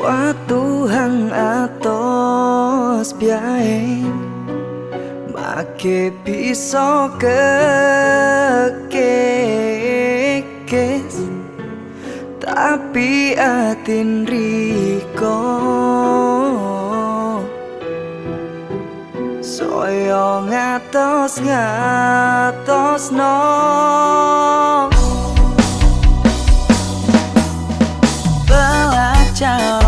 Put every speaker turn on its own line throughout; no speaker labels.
Watuhan atos biaya Make piso kekekes. Tapi atin riko. Soyo ngatos ngatos no. Belajar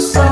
so